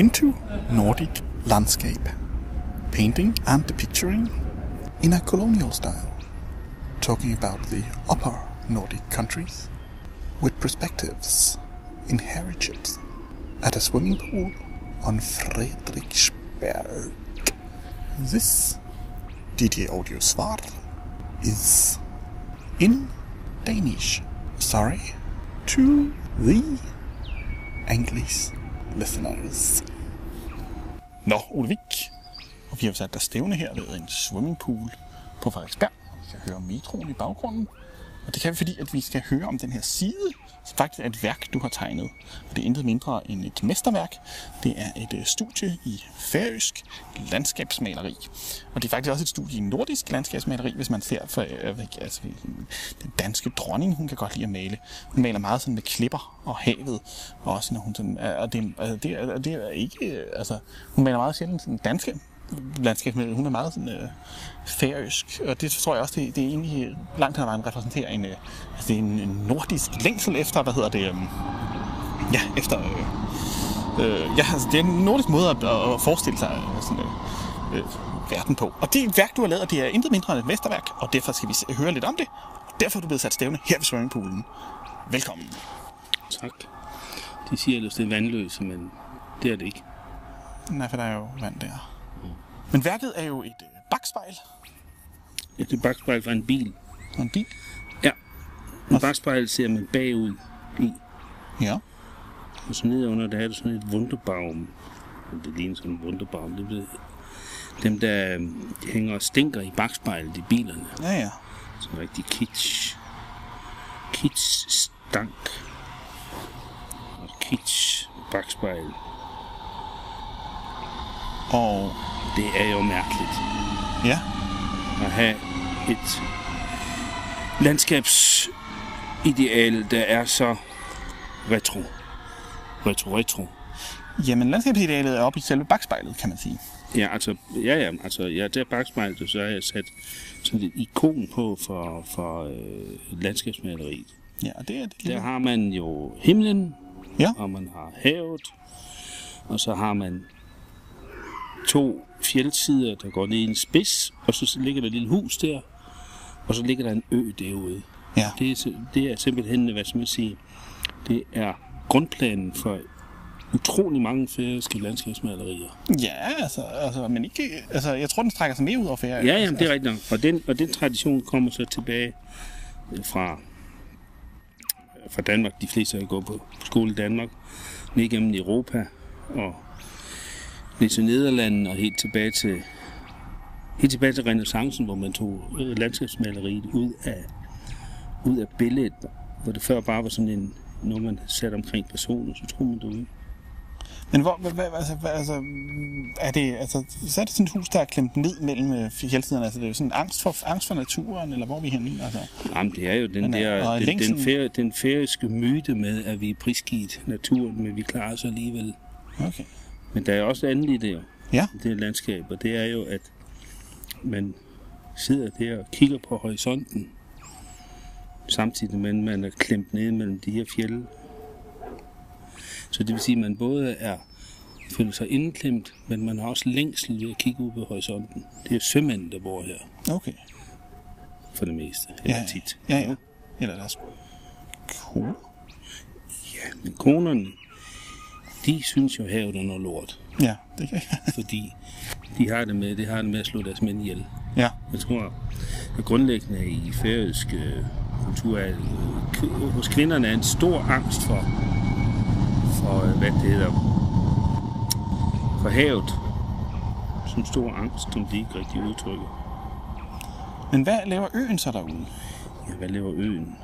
into Nordic landscape, painting and depicturing in a colonial style, talking about the upper Nordic countries with perspectives in heritage at a swimming pool on Frederiksberg. This DJ Audio Svar is in Danish. Sorry to the English listeners. Nå, Olvik. Og vi har sat der stævne her ved en swimmingpool på Frederiksberg. Vi kan høre metroen i baggrunden. Og det kan vi, fordi at vi skal høre om den her side, som faktisk er et værk, du har tegnet. Og det er intet mindre end et mesterværk. Det er et øh, studie i færøsk landskabsmaleri. Og det er faktisk også et studie i nordisk landskabsmaleri, hvis man ser for øh, altså, den danske dronning, hun kan godt lide at male. Hun maler meget sådan med klipper og havet, og også når hun sådan, øh, og det, altså, det, er, det er ikke, altså, hun maler meget sjældent sådan danske landskabsmaleri. Hun er meget sådan, øh, færøsk, og det tror jeg også, det, det er egentlig langt hen ad vejen repræsenterer en, øh, altså det er en, nordisk længsel efter, hvad hedder det, øh, ja, efter, øh, øh, ja, altså det er en nordisk måde at, at forestille sig øh, sådan, øh, øh, verden på. Og det værk, du har lavet, det er intet mindre end et mesterværk, og derfor skal vi høre lidt om det. Derfor er du blevet sat stævne her ved swimmingpoolen. Velkommen. Tak. De siger ellers, det er vandløse, men det er det ikke. Nej, for der er jo vand der. Men værket er jo et øh, bakspejl Ja, det er bagspejl fra en bil. en bil. Ja. En bagspejl ser man bagud i. Ja. Og så nede under, der er der sådan et wunderbaum. Det ligner sådan en wunderbaum. Det er dem, der de hænger og stinker i bagspejlet i bilerne. Ja, ja. Sådan rigtig kitsch. Kitsch stank. Og kitsch bagspejl. Og Det er jo mærkeligt. ja, at have et landskabsideal, der er så retro. Retro, retro. jamen landskabsidealet er oppe i selve bakspejlet, kan man sige. Ja, altså, ja, ja, altså, ja, der bagspejlet, så har jeg sat sådan et ikon på for, for øh, landskabsmaleriet. Ja, og det er det Der har man jo himlen, Ja. og man har havet, og så har man to fjeldsider, der går ned i en spids, og så ligger der et lille hus der, og så ligger der en ø derude. Ja. Det er, det er simpelthen, hvad skal man sige, det er grundplanen for utrolig mange færøske landskabsmalerier. Ja, altså, altså, men ikke, altså, jeg tror, den strækker sig mere ud over ferie. Ja, jamen, det er rigtigt nok. Og den, og den tradition kommer så tilbage øh, fra, fra Danmark. De fleste har gået på skole i Danmark, ned igennem Europa og ned til Nederlandene og helt tilbage til helt tilbage til renaissancen, hvor man tog øh, landskabsmaleriet ud af, ud af billedet, hvor det før bare var sådan en, noget man satte omkring personer, så tror man det ud. Men hvor, hvad, altså, hvad, altså, er det, altså, så er det sådan et hus, der er klemt ned mellem øh, fjeldsiderne, altså det er jo sådan angst for, angst for naturen, eller hvor er vi henne, altså. Jamen, det er jo den øh, der, og den, den, længslen- fære, den færøske myte med, at vi er prisgivet naturen, men vi klarer os alligevel. Okay. Men der er også andet i det jo, Ja, det landskab, og det er jo, at man sidder der og kigger på horisonten, samtidig med, at man er klemt ned mellem de her fjelde. Så det vil sige, at man både er føler sig indklemt, men man har også længsel ved at kigge ud på horisonten. Det er sømænd, der bor her, okay. for det meste. Eller Ja, tit. ja, ja. Eller deres kone. Ja, men konerne, de synes jo, havet er noget lort. Ja, det kan jeg. Fordi de har det med, det har det med at slå deres mænd ihjel. Ja, Jeg tror, at grundlæggende i færøsk øh, kultur er, øh, hos kvinderne er en stor angst for, for øh, hvad det hedder, for havet. Sådan en stor angst, som de ikke rigtig udtrykker. men hvad laver øen så derude? Ja, hvad laver øen?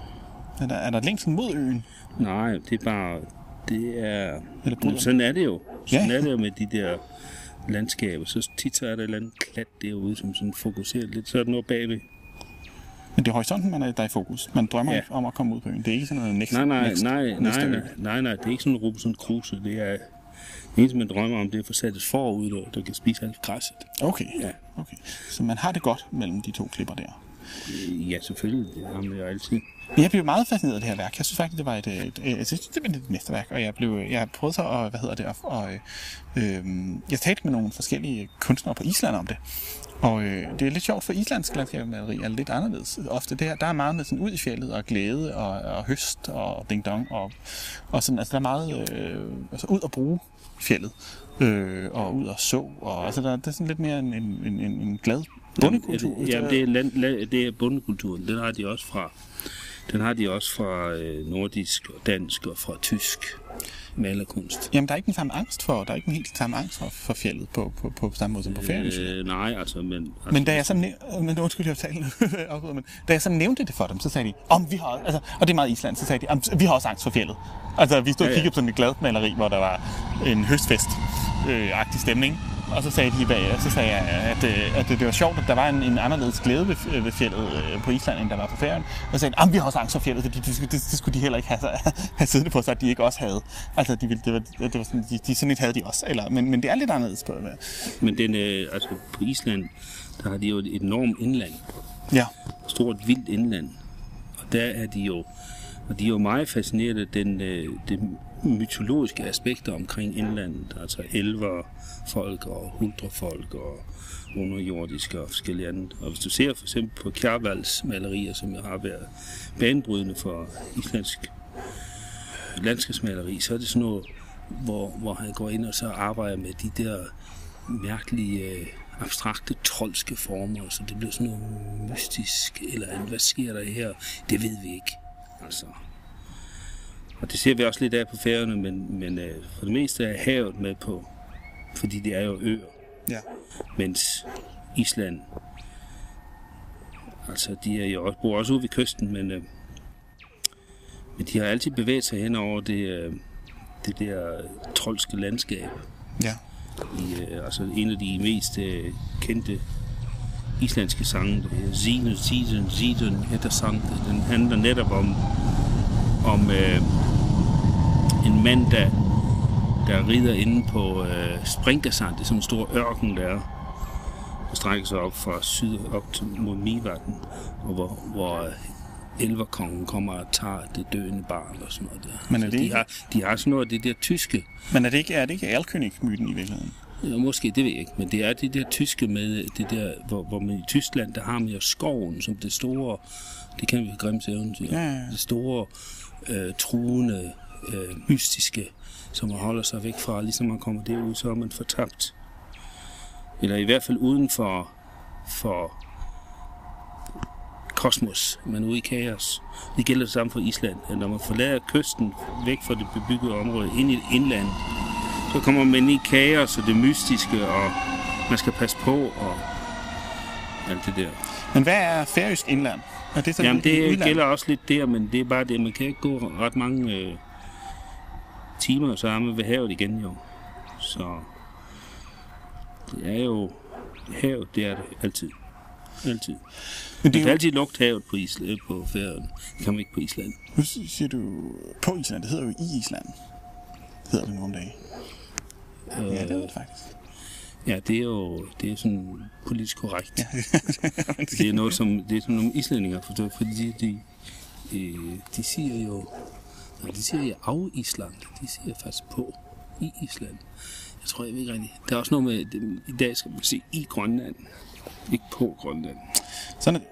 Er der, er der længsel mod øen? Nej, det er bare, det er, Eller bryder sådan er det jo. Sådan Ja. er det jo med de der landskaber. Så tit så er der et eller andet klat derude, som sådan fokuserer lidt. Så er der noget bagved. Men det er horisonten, man er, der er i fokus. Man drømmer Ja. om at komme ud på øen. Det er ikke sådan noget next, Nej, nej, next, nej, næste nej, nej, nej, nej, det er ikke sådan en Robinson Crusoe. Det er, det eneste, man drømmer om, det er at få sat et forud, der, der kan spise alt græsset. Okay. Ja. okay. Så man har det godt mellem de to klipper der. Ja, selvfølgelig. Det har man jo altid. Men jeg blev meget fascineret af det her værk. Jeg synes faktisk, det var et, et, et, et, et, det var et mesterværk, og jeg blev, jeg prøvede så at, hvad hedder det, og, og øh, jeg talte med nogle forskellige kunstnere på Island om det. Og øh, det er lidt sjovt, for islandsk landskabsmaleri er lidt anderledes. Ofte det her, der er meget med sådan ud i fjellet og glæde og, og høst og ding dong og, og sådan, altså der er meget øh, altså ud at bruge fjellet øh, og ud og så. Og, altså der, det er sådan lidt mere en, en, en, en glad bondekultur. Jamen, det er, land, land, det er bondekulturen. Den har de også fra, den har de også fra øh, nordisk og dansk og fra tysk malerkunst. Jamen, der er ikke den samme angst for, der er ikke den helt samme angst for, for fjellet på, på, på samme måde som på ferien. Øh, nej, altså, men... Altså, Men da jeg så næv- men undskyld, jeg afbryder, men da jeg så nævnte det for dem, så sagde de, om vi har, altså, og det er meget Island, så sagde de, om, vi har også angst for fjellet. Altså, vi stod og Ja, ja. kiggede på sådan et glad maleri, hvor der var en høstfest øh, agtig stemning. Og så sagde de bag, så sagde jeg, at, øh, at det, det var sjovt, at der var en, en anderledes glæde ved, ved fjellet øh, på Island, end der var på ferien. Og så sagde de, at vi har også angst for fjellet, fordi det, det, det, skulle de heller ikke have, have siddende på sig, at de ikke også havde. Altså, de, ville, det var, det var sådan, de, de sådan lidt havde de også. Eller, men, men det er lidt anderledes på det. Men den, øh, altså, på Island, der har de jo et enormt indland. Ja. stort vildt indland. Og der er de jo, og de er jo meget fascineret af den, øh, det mytologiske aspekter omkring indlandet. Altså elver, folk og huldrefolk og underjordiske og forskellige andet. Og hvis du ser for eksempel på Kjærvalds malerier, som jeg har været banebrydende for islandsk landskabsmaleri, så er det sådan noget, hvor, hvor han går ind og så arbejder med de der mærkelige, øh, abstrakte, trolske former, så det bliver sådan noget mystisk, eller hvad sker der her? Det ved vi ikke. Altså. Og det ser vi også lidt af på færgerne, men, men øh, for det meste er havet med på, fordi det er jo øer, Ja. mens Island, altså de er jo også, bor også ude ved kysten, men, øh, men de har altid bevæget sig hen over det, øh, det der trolske landskab Ja. i, øh, altså en af de mest øh, kendte islandske sange, der hedder Zine, Ziden, Ziden, etter sang. Den handler netop om, om øh, en mand, der, der rider inde på øh, Springasand. Det er sådan en stor ørken, der er. Der strækker sig op fra syd op til, mod Mivatten, og hvor, hvor øh, elverkongen kommer og tager det døende barn og sådan noget der. Men er det de, ikke- har, de har sådan noget af det der tyske, Men er det ikke, er det ikke Alkönig-myten i virkeligheden? Ja, måske, det ved jeg ikke, men det er det der tyske med, det der, hvor, hvor man i Tyskland, der har man jo skoven som det store, det kan vi i Grimms eventyr, ja, ja. det store, øh, truende, øh, mystiske, som man holder sig væk fra, ligesom man kommer derud, så er man fortabt. Eller i hvert fald uden for, for kosmos, er ude i kaos. Det gælder det samme for Island, at når man forlader kysten væk fra det bebyggede område ind i indlandet, så kommer man i kaos og det mystiske, og man skal passe på, og alt det der. Men hvad er færøsk indland? Er det så Jamen, det gælder også lidt der, men det er bare det, man kan ikke gå ret mange øh, timer, så er man ved havet igen jo. Så det er jo havet, det er det altid. Altid. Men Det det er jo, altid lugte havet på, Island, på Færøerne. Det kan man ikke på Island. nu siger du på Island, det hedder jo i Island. Hedder det nogle dage. Ja, det Øh, hedder det faktisk. Ja, det er jo det er sådan politisk korrekt. det er noget, som, det er sådan nogle islændinger forstår, fordi de, de, øh, de siger jo, nej, de siger af Island, de siger faktisk på i Island. Jeg tror, jeg ved ikke rigtigt. Der er også noget med, det, i dag skal man sige i Grønland, ikke på Grønland. Sådan.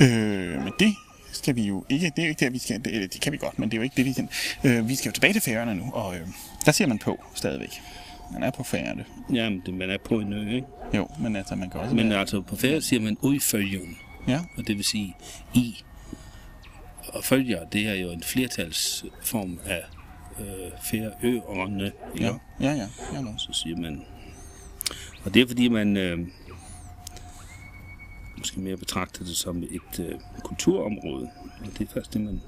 Øh, men det skal vi jo ikke, det er jo ikke der, vi skal, det, det kan vi godt, men det er jo ikke det, vi kan. Øh, vi skal jo tilbage til færøerne nu, og øh, der siger man på stadigvæk. Man er på færøerne. Jamen, det, man er på en ø, ikke? Jo, men altså, man kan også Men være, altså, på færre siger man udfølgen, Ja, og det vil sige i. Og følger, det er jo en flertalsform af øh, færøerne, ikke? ja, ja, ja, ja, nå. så siger man... Og det er fordi, man øh, måske mere betragter det som et øh, kulturområde. Og det er først det, man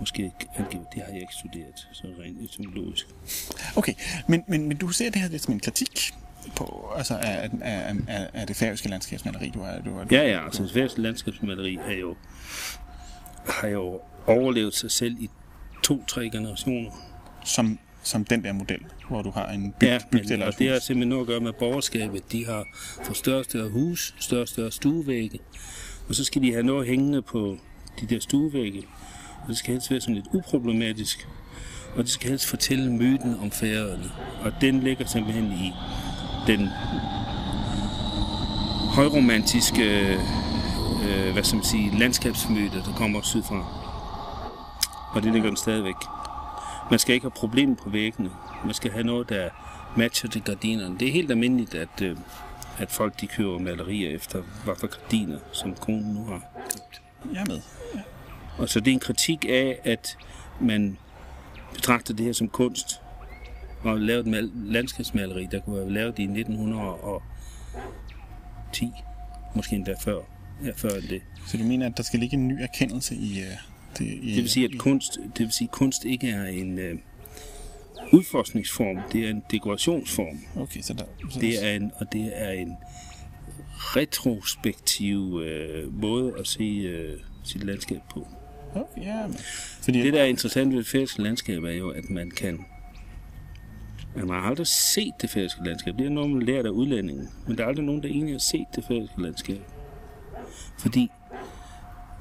måske angiver. Det har jeg ikke studeret, så rent etymologisk. Okay, men, men, men du ser det her lidt som en kritik på, altså af, af, af, af det færøske landskabsmaleri, du har, du har, Ja, ja, altså svensk landskabsmaleri er jo, har jo overlevet sig selv i to-tre generationer. som, som den der model, hvor du har en byg, Ja, bygd eller og et det har simpelthen noget at gøre med borgerskabet. De har fået større og større hus, større og større stuevægge, Og så skal de have noget hængende på de der stuevægge. Og det skal helst være sådan lidt uproblematisk. Og det skal helst fortælle myten om færøerne. Og den ligger simpelthen i den højromantiske øh, hvad skal man sige, landskabsmyte, der kommer sydfra. Og det ligger den stadigvæk. Man skal ikke have problemer på væggene. Man skal have noget, der matcher til gardinerne. Det er helt almindeligt, at, øh, at folk de køber malerier efter, hvad for gardiner, som konen nu har købt. Jeg er med. Ja. Og så det er en kritik af, at man betragter det her som kunst, og lavet et landskabsmaleri, der kunne have lavet i 1910, måske endda før, ja, før det. Så du mener, at der skal ligge en ny erkendelse i... Uh, det, i det vil sige, at kunst, det vil sige, kunst ikke er en uh, udforskningsform, det er en dekorationsform. Okay, så der... Så det er en, og det er en retrospektiv uh, måde at se uh, sit landskab på. Okay, ja, men... Fordi det, der er interessant ved det færøske landskab, er jo, at man kan man har aldrig set det færøske landskab. Det er noget, man lærer af udlændingen. Men der er aldrig nogen, der egentlig har set det færøske landskab. Fordi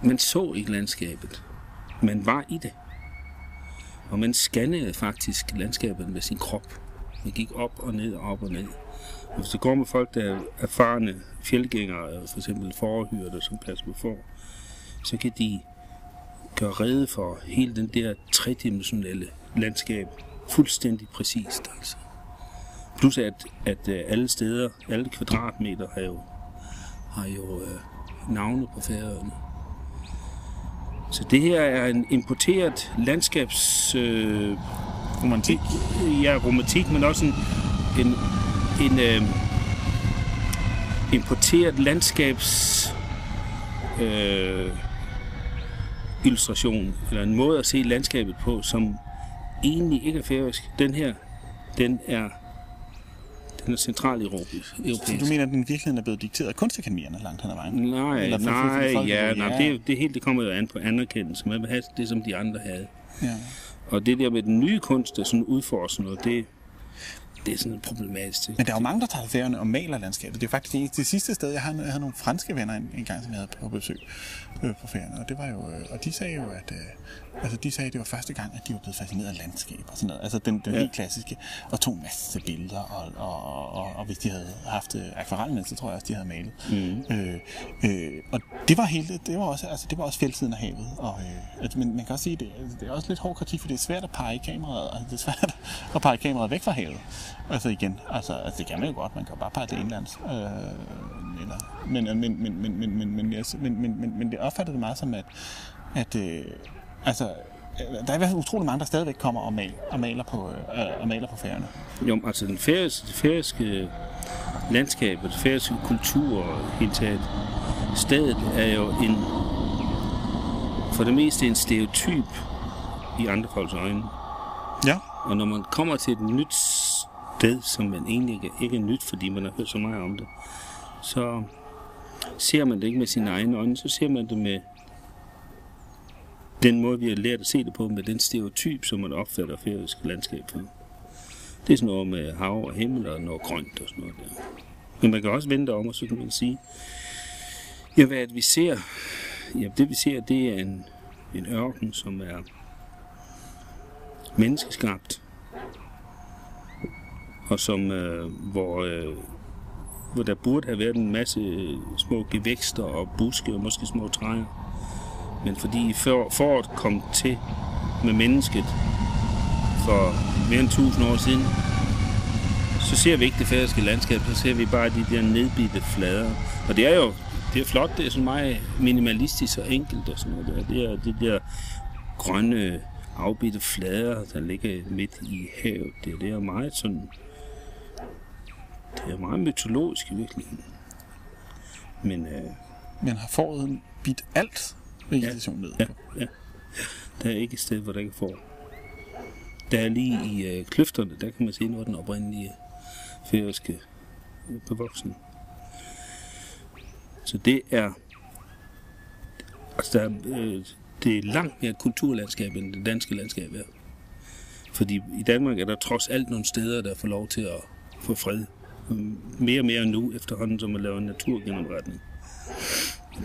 man så ikke landskabet. Man var i det. Og man scannede faktisk landskabet med sin krop. Man gik op og ned og op og ned. Og hvis du går med folk, der er erfarne fjeldgængere, for eksempel forhyrter, som passer på for, så kan de gøre rede for hele den der tredimensionelle landskab fuldstændig præcist. Altså. Plus at, at øh, alle steder, alle kvadratmeter har jo, har jo øh, navne på færøerne. Så det her er en importeret landskabs... Øh, romantik? Ja, romantik, men også en, en, en øh, importeret landskabs... Øh, illustration, eller en måde at se landskabet på, som egentlig ikke er færøsk. Den her, den er den er centraleuropæisk. Så du mener, at den virkeligheden er blevet dikteret af kunstakademierne langt hen ad vejen? Nej, Eller nej, ja, nej, det, det, helt, det kommer jo an på anerkendelse. Man vil have det, som de andre havde. Ja. Og det der med den nye kunst, der sådan udforsker noget, det, det er sådan problematisk. Men der er jo mange, der tager færgerne og maler landskabet. Det er faktisk det, det sidste sted, jeg havde, jeg havde nogle franske venner en, en gang, som jeg havde på besøg øh, på færgerne. Og, det var jo, øh, og de sagde jo, at øh, altså, de sagde, at det var første gang, at de var blevet fascineret af landskab og sådan noget. Altså den, den ja. helt klassiske. Og tog en masse billeder. Og, og, og, og hvis de havde haft øh, akvarel med, så tror jeg også, de havde malet. Mm. Øh, øh, og det var hele, det var også, altså, det var også fjeldsiden af havet. Og, øh, altså, men man kan også sige, det, det er også lidt hård kritik, for det er svært at pege kameraet, altså, det er svært at pege kameraet væk fra havet. Altså igen, altså, altså det kan man jo godt, man kan jo bare pege det indlands. Øh, eller, men, men, men, men, men, men, men, men, men, men, men, men det opfattede det meget som, at, at øh, altså, der er i hvert fald utrolig mange, der stadigvæk kommer og maler, og maler på, øh, og maler på færgerne. Jo, altså den færøske, det færøske landskab og det færøske kultur og helt taget, stedet er jo en, for det meste en stereotyp i andre folks øjne. Ja. Og når man kommer til et nyt sted, som man egentlig ikke, ikke er nyt, fordi man har hørt så meget om det, så ser man det ikke med sine egne øjne, så ser man det med den måde, vi har lært at se det på, med den stereotyp, som man opfatter færøsk landskab på. Det er sådan noget med hav og himmel og noget grønt og sådan noget der. Men man kan også vente om, og så kan man sige, ja, hvad vi ser, ja, det vi ser, det er en, en ørken, som er menneskeskabt, og som, øh, hvor, øh, hvor der burde have været en masse små gevækster og buske og måske små træer. Men fordi for, foråret kom til med mennesket for mere end 1000 år siden, så ser vi ikke det færøske landskab, så ser vi bare de der nedbidte flader. Og det er jo det er flot, det er sådan meget minimalistisk og enkelt og sådan noget der. Det er de der grønne afbidte flader, der ligger midt i havet. Det, det er meget sådan... Det er meget mytologisk i virkeligheden. Men, øh, Men har foråret bidt alt vegetation ned? Ja, ja. Der er ikke et sted, hvor der ikke får. Der er lige i øh, kløfterne, der kan man se noget af den oprindelige færøske øh, bevoksning. Så det er... Altså, der er, øh, det er langt mere kulturlandskab, end det danske landskab er. Fordi i Danmark er der trods alt nogle steder, der får lov til at få fred. Mere og mere nu, efterhånden som man laver en naturgenopretning.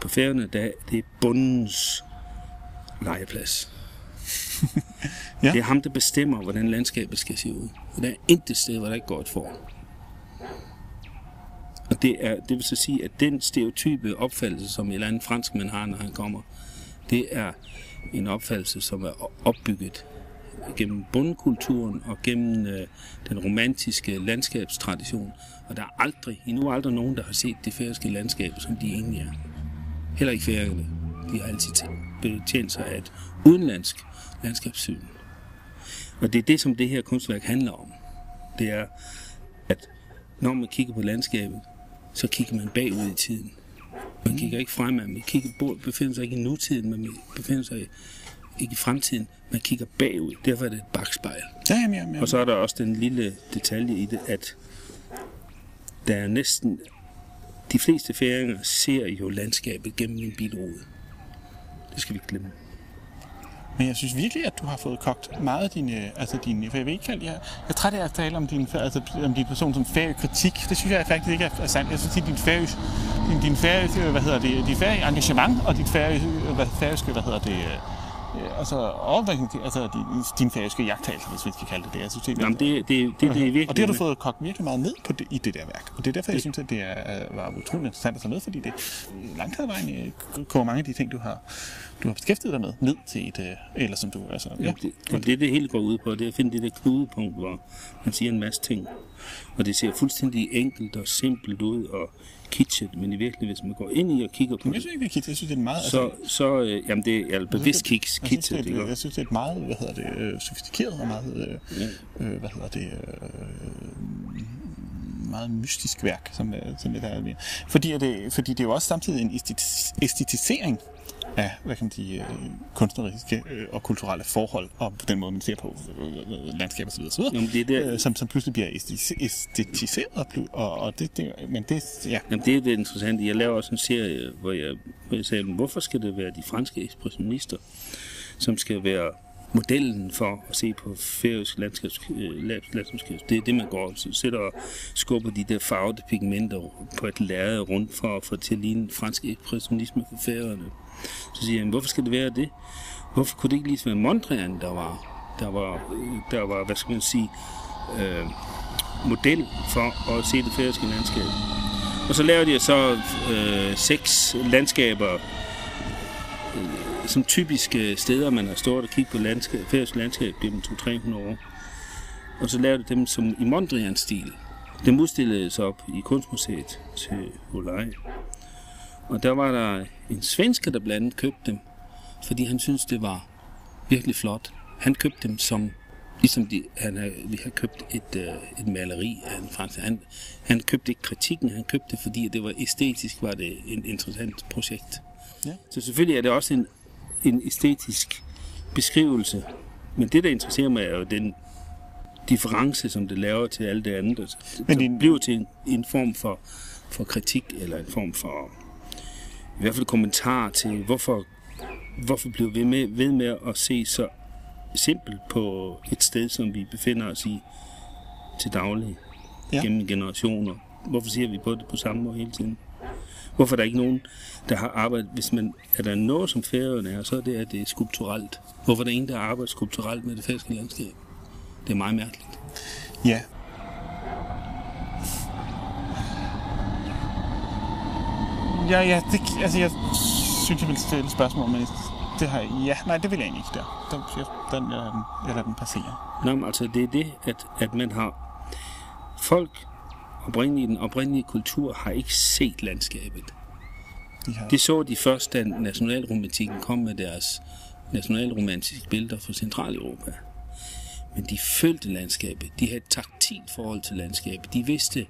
På færgerne, der, det er bundens legeplads. Ja. Det er ham, der bestemmer, hvordan landskabet skal se ud. Og der er intet sted, hvor der ikke går et får. Og det, er, det vil så sige, at den stereotype opfattelse, som en eller anden franskmand har, når han kommer, det er en opfattelse, som er opbygget gennem bundkulturen og gennem øh, den romantiske landskabstradition. Og der er aldrig, endnu aldrig nogen, der har set det færøske landskab, som de egentlig er. Heller ikke færingerne. De har altid betjent sig af et udenlandsk landskabssyn. Og det er det, som det her kunstværk handler om. Det er, at når man kigger på landskabet, så kigger man bagud i tiden. Man kigger ikke fremad, man kigger, bo- befinder sig ikke i nutiden, man befinder sig ikke i fremtiden. Man kigger bagud, derfor er det et bagspejl. Ja, jamen, jamen, jamen. Og så er der også den lille detalje i det, at der er næsten... De fleste færinger ser jo landskabet gennem en bilrude. Det skal vi ikke glemme. Men jeg synes virkelig, at du har fået kogt meget af dine, øh, altså dine, for jeg ved ikke, jeg, jeg er træt af at tale om din, altså, om din person som kritik. Det synes jeg faktisk ikke er, er sandt. Jeg synes, at din færøs, din, din færøs, hvad hedder det, din færøs engagement og dit færøs, hvad, færøske, hvad hedder det, øh, altså, sige, altså din, din færøske jagttagelse, hvis vi skal kalde det det. Jeg synes, det, Jamen, det, det, det, det er virkelig... og det har du fået kogt virkelig meget ned på det, i det der værk. Og det er derfor, jeg synes, at det er, var utroligt interessant at tage med, fordi det langt ad vejen øh, kommer mange af de ting, du har, du har beskæftiget dig med, ned til et, øh, eller som du, altså. Ja. Det, og det, det hele går ud på, det er at finde det der knudepunkt, hvor man siger en masse ting. Og det ser fuldstændig enkelt og simpelt ud og kitschet, men i virkeligheden, hvis man går ind i og kigger på Men jeg det, synes ikke, det er kitsch. Jeg synes, det er meget... så, så øh, jamen det er bevidst kiks, jeg, synes, det kitschet, er, jeg synes, det er et meget, hvad hedder det, øh, sofistikeret og meget, øh, øh, hvad hedder det, øh, meget mystisk værk, som, øh, som det der er. Fordi, er det, fordi det er jo også samtidig en æstetis- æstetisering af, hvad kan man sige, øh, kunstneriske øh, og kulturelle forhold, og på den måde, man ser på øh, landskab og så videre, så videre Jamen, det er der- øh, som, som pludselig bliver æstetis- æstetiseret, og, og, det, det, men det, ja, Jamen, det er det interessante. Jeg laver også en serie, hvor jeg, hvor jeg sagde, hvorfor skal det være de franske ekspressionister, som skal være modellen for at se på færøsk landskabs, øh. Det er det, man går og sætter og skubber de der farvede pigmenter på et lærred rundt for at få til at ligne fransk ekspressionisme for færøerne. Så siger jeg, hvorfor skal det være det? Hvorfor kunne det ikke lige være Mondrian, der var, der var, der var hvad skal man sige, øh, model for at se det færøske landskab? Og så laver de så øh, seks landskaber, øh, som typiske steder, man har stået og kigget på landskab, færøsk landskab gennem 200-300 år. Og så laver de dem som i Mondrian-stil. Dem så op i Kunstmuseet til Olaj. Og der var der en svensker, der blandt andet købte dem, fordi han syntes, det var virkelig flot. Han købte dem som, ligesom de, han har, vi har købt et, øh, et maleri af en fransk. Han, han købte ikke kritikken, han købte det, fordi det var æstetisk, var det en interessant projekt. Ja. Så selvfølgelig er det også en, en æstetisk beskrivelse. Men det, der interesserer mig, er jo den difference, som det laver til alt det andet. Men din- det bliver til en, en form for, for kritik, eller en form for i hvert fald kommentar til, hvorfor, hvorfor bliver vi med, ved med at se så simpelt på et sted, som vi befinder os i til daglig, Ja. gennem generationer. Hvorfor ser vi på det på samme måde hele tiden? Hvorfor er der ikke nogen, der har arbejdet, hvis man, er der noget som færøerne er, så er det, at det er skulpturelt. Hvorfor er der ingen, der har arbejdet skulpturelt med det færøske landskab? Det er meget mærkeligt. Ja. Ja, ja, det, altså jeg synes, jeg vil stille et spørgsmål, men det har ja, nej, det vil jeg egentlig ikke der. Den, jeg, den, jeg, lader den, jeg lader den passere. Nå, men altså det er det, at, at man har... Folk oprindelige, den oprindelige kultur har ikke set landskabet. Har, Det så de først, da nationalromantikken kom med deres nationalromantiske billeder fra Centraleuropa. Men de følte landskabet. De havde et taktilt forhold til landskabet. De vidste,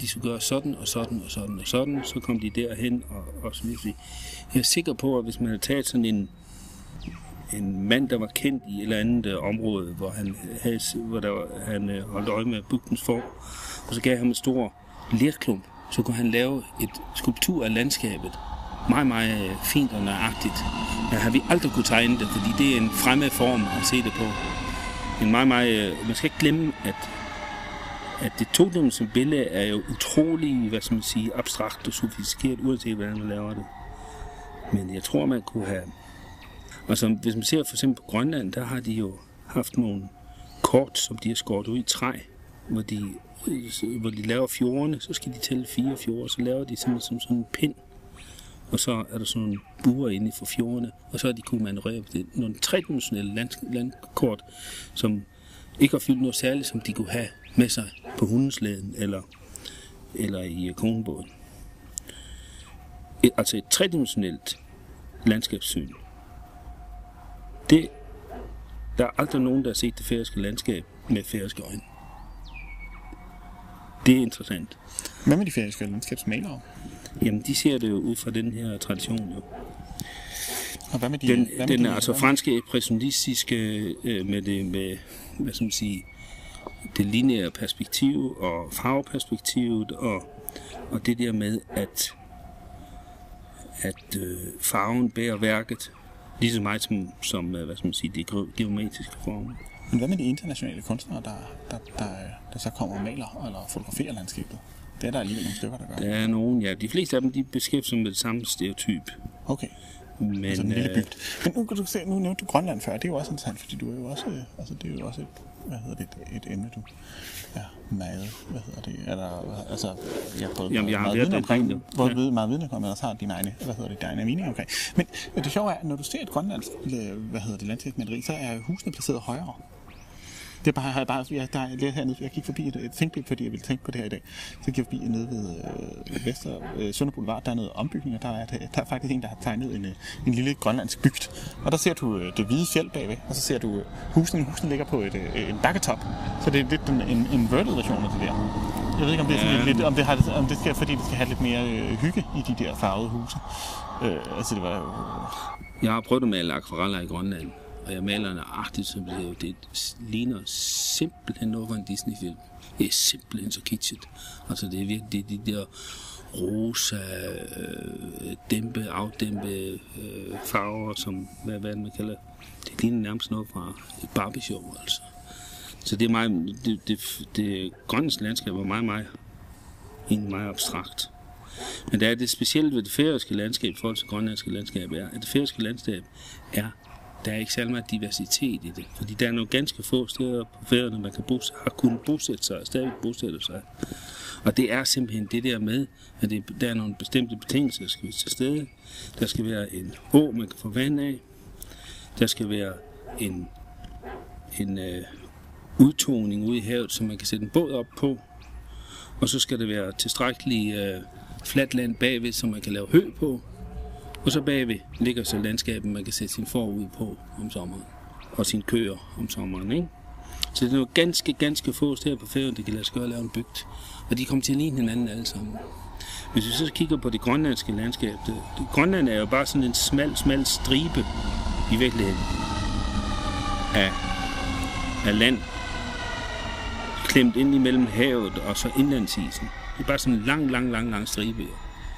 de skulle gøre sådan og sådan og sådan og sådan. Så kom de derhen og, og så videre. Jeg er sikker på, at hvis man havde taget sådan en, en mand, der var kendt i et eller andet øh, område, hvor han, havde, hvor der var, han øh, holdt øje med bugtens for, og så gav ham en stor lerklump, så kunne han lave et skulptur af landskabet. Meget, meget øh, fint og nøjagtigt. Men har vi aldrig kunne tegne det, fordi det er en fremmed form at se det på. En meget, meget, øh, man skal ikke glemme, at, at det todimensionelle billede er jo utrolig, hvad skal man sige, abstrakt og sofistikeret, uanset hvordan man laver det. Men jeg tror, man kunne have... Altså, hvis man ser for eksempel på Grønland, der har de jo haft nogle kort, som de har skåret ud i træ, hvor de, hvor de laver fjordene, så skal de tælle fire fjorde, så laver de simpelthen som sådan en pind, og så er der sådan nogle buer inde for fjordene, og så har de kunnet manøvrere på det. Nogle tredimensionelle land, landkort, som ikke har fyldt noget særligt, som de kunne have med sig på hundeslæden eller, eller i konebåden. Et, altså et tredimensionelt landskabssyn. Det, der er aldrig nogen, der har set det færøske landskab med færøske øjne. Det er interessant. Hvad med de færøske landskabsmalere? Jamen, de ser det jo ud fra den her tradition jo. Og hvad med de, Den, hvad med den de, er altså franske impressionistiske øh, med det med, hvad skal man sige, det lineære perspektiv og farveperspektivet og, og det der med, at, at øh, farven bærer værket lige så meget som, som øh, hvad skal man sige, de geo- geometriske former. Men hvad med de internationale kunstnere, der, der, der, der så kommer og maler eller fotograferer landskabet? Det er der alligevel nogle stykker, der gør. Der er nogen, ja, de fleste af dem, de beskæftiger sig med det samme stereotyp. Okay, Men, altså en lille øh, bygd. Men nu kan du se, nu nævnte du Grønland før, det er jo også interessant, fordi du er jo også, øh, altså det er jo også et, hvad hedder det, et, emne, du er meget, hvad hedder det, eller, altså, jeg har Jamen, jeg har meget viden omkring, længe. både Ja. meget viden omkring, men også har dine egne, hvad hedder det, dine meninger omkring. Men det sjove er, at når du ser et grønlandsk, øh, hvad hedder det, landskabsmaleri, så er husene placeret højere. Det er bare, jeg bare, jeg, der er lidt hernede, jeg gik forbi et, et ThinkBig, fordi jeg ville tænke på det her i dag. Så gik jeg forbi nede ved øh, Vester, øh, Sønder Boulevard, der er noget ombygning, og der er, der er faktisk en, der har tegnet en, øh, en lille grønlandsk bygd. Og der ser du øh, det hvide fjeld bagved, og så ser du øh, husene, husene ligger på et, øh, en bakketop. Så det er lidt en, en inverted version af det der. Jeg ved ikke, om det, er Ja. lidt, om det, har, om det skal, fordi det skal have lidt mere øh, hygge i de der farvede huse. Øh, altså det var jo... Jeg har prøvet at male akvareller i Grønland, og jeg maler nøjagtigt, som det, det ligner simpelthen noget fra en Disney-film. Det er simpelthen så kitschet. Altså det er virkelig det, er de der rosa, øh, dæmpe, afdæmpe øh, farver, som, hvad, hvad man kalder det ligner nærmest noget fra et Barbie-show, altså. Så det er meget, det, det, det grønlandske landskab er meget, meget, egentlig meget abstrakt. Men der er det specielle ved det færøske landskab i forhold til det grønlandske landskab, er, at det færøske landskab er, der er ikke særlig meget diversitet i det. Fordi der er nogle ganske få steder på færøerne, man kan bosætte, har kunnet bosætte sig og stadig bosætte sig. Og det er simpelthen det der med, at det, der er nogle bestemte betingelser, der skal være til stede. Der skal være en å, man kan få vand af. Der skal være en, en øh, udtoning ude i havet, som man kan sætte en båd op på. Og så skal det være tilstrækkeligt øh, fladt land bagved, som man kan lave hø på. Og så bagved ligger så landskabet, man kan sætte sin får ud på om sommeren. Og sine køer om sommeren, ikke? Så det er nogle ganske, ganske få steder på færgen, det kan lade sig gøre at lave en bygd. Og de kommer til at ligne hinanden alle sammen. Hvis vi så kigger på det grønlandske landskab, det, det, Grønland er jo bare sådan en smal, smal stribe i virkeligheden af, af land, klemt ind imellem havet og så indlandsisen. Det er bare sådan en lang, lang, lang, lang stribe.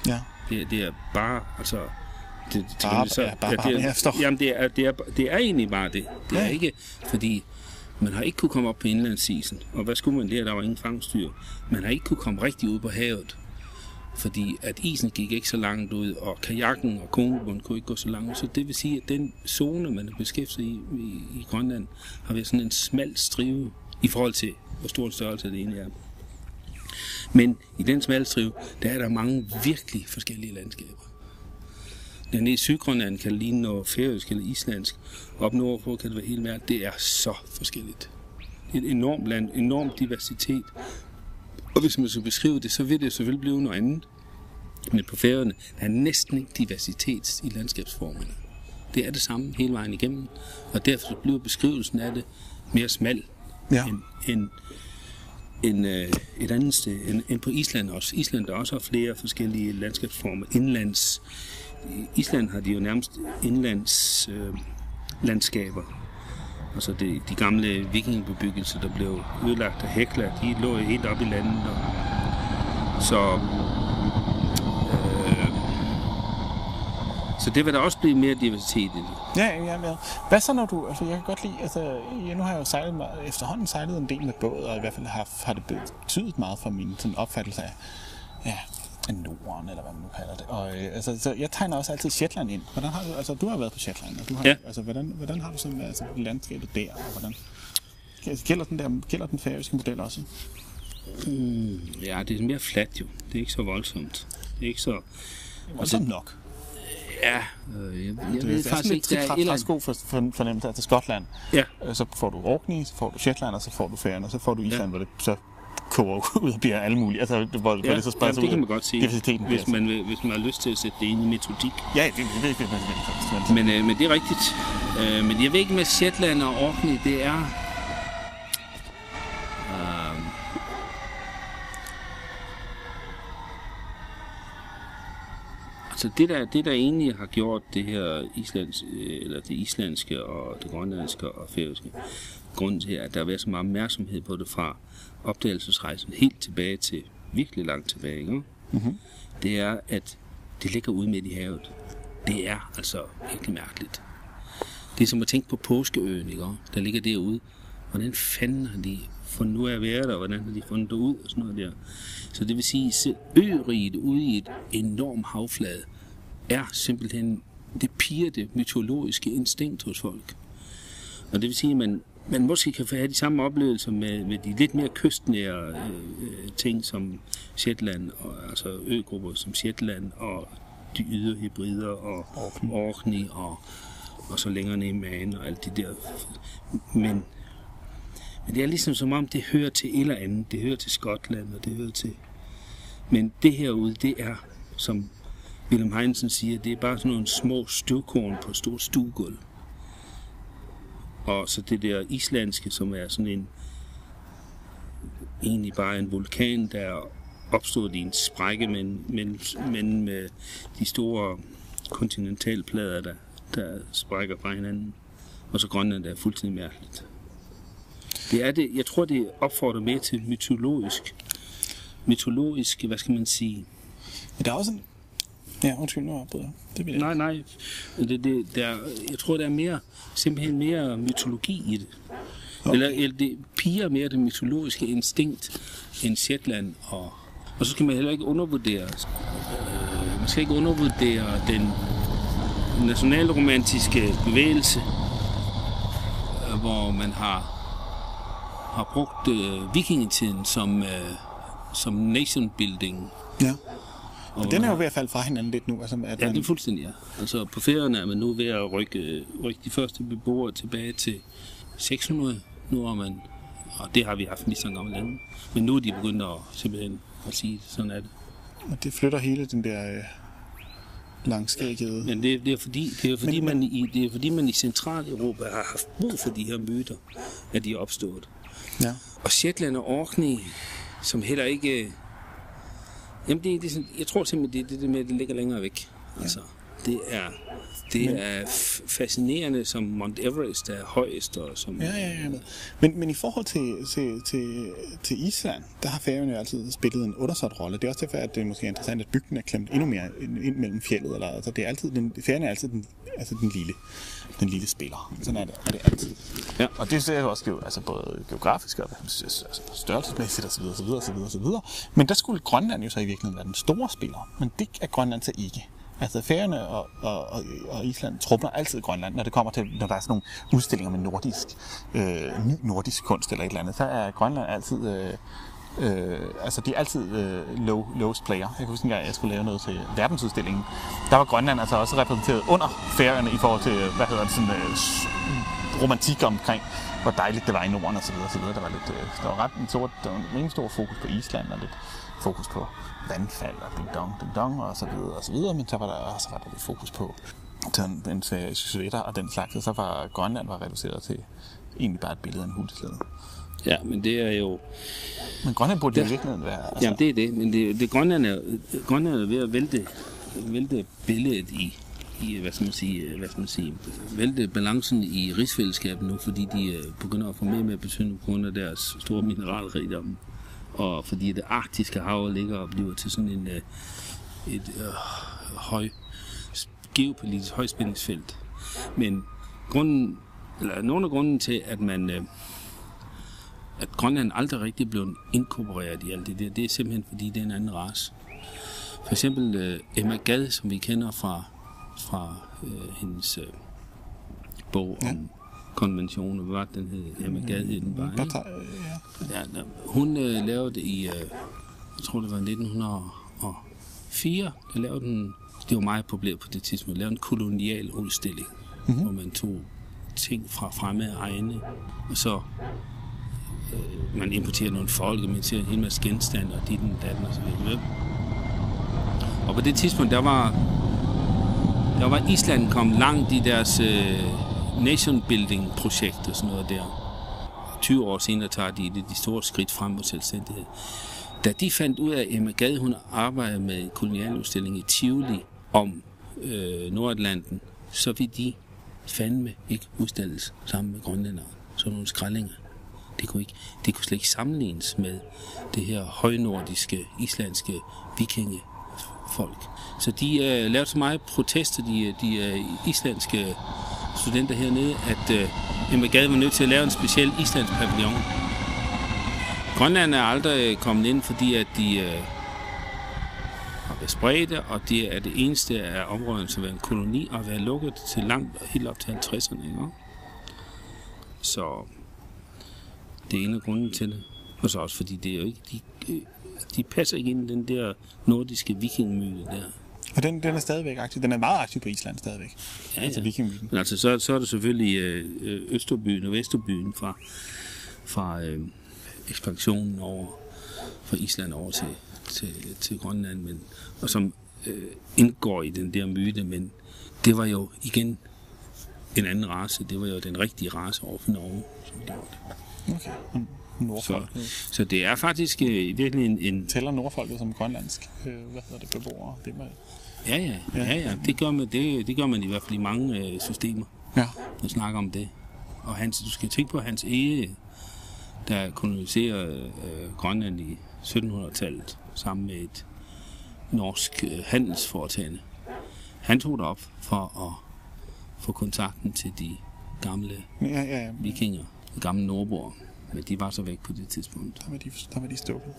Ja. Det, det er bare, altså... Det, det, Bare- så, ja, bare- bare, det, jeg forstår. Jamen, det er, det, er, det er egentlig bare det. Det er Ja. ikke, fordi man har ikke kunne komme op på indlandsisen. Og hvad skulle man der? Der var ingen fangstyr. Man har ikke kunne komme rigtig ud på havet. Fordi at isen gik ikke så langt ud, og kajakken og kongebåden kunne ikke gå så langt ud. Så det vil sige, at den zone, man er beskæftiget i, i, i Grønland, har været sådan en smal strive i forhold til, hvor stor en størrelse det egentlig er. Men i den smalle strive, der er der mange virkelig forskellige landskaber. Dernede i Sydgrønland kan det ligne noget færøsk eller islandsk. Op nordpå kan det være helt mere. Det er så forskelligt. Det er et enormt land, enorm diversitet. Og hvis man skal beskrive det, så vil det selvfølgelig blive noget andet. Men på færøerne der er næsten ikke diversitet i landskabsformerne. Det er det samme hele vejen igennem. Og derfor bliver beskrivelsen af det mere smal Ja. end, end, end øh, et andet sted, end, end på Island også. Island der også har flere forskellige landskabsformer. Indlands, i Island har de jo nærmest indlands øh, landskaber. Altså det, de gamle vikingbebyggelser, der blev ødelagt af Hekla, de lå jo helt op i landet. Og, så, øh, så det vil der også blive mere diversitet i det. Ja, ja, ja. Hvad så når du, altså jeg kan godt lide, altså ja, nu har jeg jo sejlet, meget- efterhånden sejlet en del med båd, og i hvert fald har, har det betydet meget for min sådan opfattelse af, ja, Norden, eller hvad man nu kalder det. Og, øh, altså, så jeg tegner også altid Shetland ind. Hvordan har du, altså, du har været på Shetland, og du har, Ja. altså, hvordan, hvordan har du sådan, altså, landskabet der, og hvordan gælder den, der, gælder den færøske model også? Mm, ja, det er mere fladt jo. Det er ikke så voldsomt. Det er ikke så... Voldsomt nok. Ja, øh, jeg, jeg Det ved er sådan faktisk ikke, der er for, for, fornemmelse til Skotland. Ja, Øh, Så får du Orkney, så får du Shetland, og så får du Færøerne, og så får du Island, Ja. hvor det så koger ud og bliver alle mulige. Altså, hvor, hvor ja, det så ja det ud. kan man godt sige, hvis man, vil- hvis man har lyst til at sætte det ind i metodik. Ja, det, det, det, det, det, Men, øh, men det er rigtigt. Øh, men jeg ved ikke med Shetland og Orkney, det er... Øh, altså det der, det der egentlig har gjort det her islands, øh, eller det islandske og det grønlandske og færøske, grunden til, at der har været så meget opmærksomhed på det fra opdagelsesrejsen helt tilbage til virkelig langt tilbage, ikke? Mhm. det er, at det ligger ude midt i havet. Det er altså virkelig mærkeligt. Det er som at tænke på Påskeøen, ikke? der ligger derude. Hvordan fanden har de fundet nu af at være der, og hvordan har de fundet det ud, og sådan noget der. Så det vil sige, at øriget ude i et enormt havflade er simpelthen det pirrede mytologiske instinkt hos folk. Og det vil sige, at man, man måske kan få have de samme oplevelser med, med de lidt mere kystnære øh, øh, ting som Shetland, og, altså øgrupper som Shetland og de ydre hybrider og Orkney. Orkney og, og så længere ned i Man og alt det der. Men, men det er ligesom som om, det hører til et eller andet. Det hører til Skotland, og det hører til... Men det herude, det er, som Wilhelm Heinsen siger, det er bare sådan nogle små støvkorn på et stort stuegulv. Og så det der islandske, som er sådan en egentlig bare en vulkan, der er opstået i en sprække men, men, men med de store kontinentalplader, der, der sprækker fra hinanden. Og så Grønland, der er fuldstændig mærkeligt. Det er det, jeg tror, det opfordrer mere til mytologisk, mytologisk, hvad skal man sige, Men der er også en... Ja, undskyld, nu afbryder jeg. Det vil jeg Nej, nej. Det, det, der, jeg tror, der er mere, simpelthen mere mytologi i det. Okay. Eller, eller det piger mere det mytologiske instinkt end Shetland. Og, og så skal man heller ikke undervurdere, øh, man skal ikke undervurdere den nationalromantiske bevægelse, øh, hvor man har, har brugt øh, vikingetiden som, øh, som nation building. Ja. Og Men den er jo ved at falde fra hinanden lidt nu. Altså, at Ja, man, det er fuldstændig, ja. Altså på færøerne er man nu ved at rykke, rykke de første beboere tilbage til 600. Nu er man, og det har vi haft så gammel anden. Men nu er de begyndt at simpelthen at sige, sådan er det. Og det flytter hele den der øh, langskæggede... Men det, det er fordi, det er fordi, Men- man i, det er fordi man i Centraleuropa har haft brug for de her myter, at de er opstået. Ja. Og Shetland og Orkney, som heller ikke... Jamen, det, det, er jeg tror simpelthen, det er det, det med, at det ligger længere væk. Altså, det er, det Men- er fascinerende, som Mount Everest er højest, og som... Ja, ja, ja. Men, men i forhold til, til, til, til Island, der har færøerne jo altid spillet en undersat rolle. Det er også derfor, at det er måske interessant, at bygden er klemt endnu mere ind, ind mellem fjellet. Eller, altså, det er altid, den, færøerne er altid den, altså den, lille, den lille spiller. Sådan er det, er det altid. Ja. Og det ser jo også altså både geografisk og altså størrelsesmæssigt osv. osv., osv., osv. Men der skulle Grønland jo så i virkeligheden være den store spiller. Men det er Grønland så ikke. Altså Færøerne og, og, og, og Island trumler altid Grønland, når det kommer til, når der er sådan nogle udstillinger med nordisk, øh, ny nordisk kunst eller et eller andet, så er Grønland altid, øh, øh, altså de er altid øh, low, lowest player. Jeg kan huske en gang, jeg skulle lave noget til verdensudstillingen. Der var Grønland altså også repræsenteret under Færøerne i forhold til, hvad hedder det, sådan øh, romantik omkring, hvor dejligt det var i Norden og så videre, og så videre. Der var lidt, øh, der var ret en stor, der var en rimelig stor fokus på Island og lidt fokus på vandfald og ding dong, ding dong og så videre og så videre, men så var der også ret lidt fokus på sådan en sweater og den slags, og så var Grønland var reduceret til egentlig bare et billede af en hundeslæde. Ja, men det er jo... Men Grønland burde jo Ja. i virkeligheden være... Altså, Jamen, det er det. Men det, det Grønland, er, Grønland er ved at vælte, vælte billedet i, i, hvad skal man sige, hvad skal man sige, vælte balancen i rigsfællesskabet nu, fordi de øh, begynder at få mere og mere betydning på grund af deres store mineralrigdom. Og fordi det arktiske hav ligger og bliver til sådan en, øh, et øh, høj, geopolitisk højspændingsfelt. Men grunden, eller nogle af grunden til, at man øh, at Grønland aldrig rigtig blev inkorporeret i alt det der, det er simpelthen fordi, det er en anden race. For eksempel øh, Emma Gad, som vi kender fra, fra øh, hendes øh, bog Ja. om konventioner. Hvad var det, den hed? Emma Gad hed den bare, ikke? ja. Ja, hun øh, lavede det i, øh, jeg tror det var 1904, der lavede den, det var meget populært på det tidspunkt, lavede en kolonial udstilling, mm-hmm. hvor man tog ting fra fremmede egne, og så øh, man importerer nogle folk, og man ser en hel masse genstande, og dit og datten og så videre. Og på det tidspunkt, der var, der var Island kommet langt i deres øh, nation building projekt og sådan noget der. 20 år senere tager de det de store skridt frem mod selvstændighed. Da de fandt ud af, at Emma Gade, hun arbejdede med en kolonialudstilling i Tivoli om øh, Nordatlanten, så vil de fandme ikke udstilles sammen med grønlændere. Sådan nogle skrællinger. Det kunne, ikke, det kunne slet ikke sammenlignes med det her højnordiske, islandske vikingefolk. Så de øh, lavede så meget protester, de, de øh, islandske studenter hernede, at øh, Emma var nødt til at lave en speciel islandsk pavillon. Grønland er aldrig kommet ind, fordi at de øh, har været spredte, og det er det eneste af områderne, som er en koloni, og har været lukket til langt, helt op til 50'erne. Ikke? Så det er en af grunden til det. Og så også fordi det er jo ikke, de, de passer ikke ind i den der nordiske vikingmyte der. Og den, den er stadigvæk aktiv. Den er meget aktiv på Island stadigvæk. Ja, Altså ja. vikingmyten. Men altså, så, så er det selvfølgelig øh, Østerbyen og Vesterbyen fra, fra øh, ekspansionen over fra Island over til, til, til Grønland, men, og som øh, indgår i den der myte, men det var jo igen en anden race. Det var jo den rigtige race over for Norge, som gjorde det. Okay. Og Nordfolket. Så det er faktisk øh, virkelig en, en... Tæller nordfolket som grønlandsk, øh, hvad hedder det, beboere? Det med, Ja, ja, ja, ja. Det, gør man, det, det gør man i hvert fald i mange øh, systemer. ja. at snakke om det. Og hans, du skal tænke på hans ege, der koloniserede øh, Grønland i 1700-tallet sammen med et norsk øh, handelsforetagende. Han tog det op for at få kontakten til de gamle Ja, ja, ja. vikinger, gamle nordboer. Men de var så væk på det tidspunkt. Der var de, der var de stukket.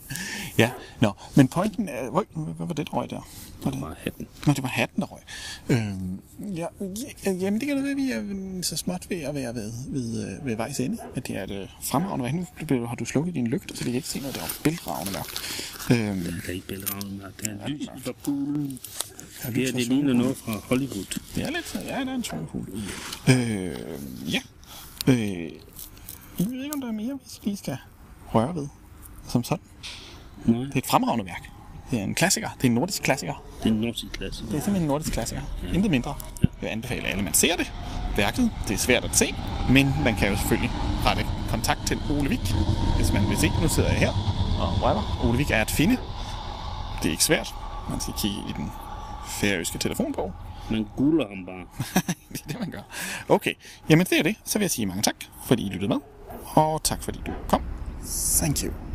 ja, nå. Men pointen er... Øj, hvad var det, der røg der? Var det? Fra hatten. Nå, det var hatten, der røg. Øhm, ja, ja, jamen, det kan da være, at vi er så småt ved at være ved, ved, øh, ved vejs ende. At det er et øh, fremragende vejr. Nu har du slukket dine lygter, så vi kan ikke se noget. Det var bælragende mørkt. Øhm, Der er ikke bælragende mørkt. Der er lys fra poolen. er Det, fra det ligner noget fra Hollywood. Det er lidt, ja, der er en swimmingpool. Øh, ja. Øh, jeg ved ikke, om der er mere, vi lige skal røre ved. Som sådan. Nej, Det er et fremragende værk. Det er en klassiker. Det er en nordisk klassiker. det er en norsk klasse. Det er simpelthen en nordisk klassiker. Intet mindre. Jeg vil anbefale alle, man ser det. Værket, det er svært at se, men man kan jo selvfølgelig rette kontakt til Ole Vik, hvis man vil se. Nu sidder jeg her og røver. Ole Vik er at finde. Det er ikke svært. Man skal kigge i den færøske telefonbog. Man guler ham bare. det er det, man gør. Okay, jamen det er det. Så vil jeg sige mange tak, fordi I lyttede med. Og tak fordi du kom. Thank you.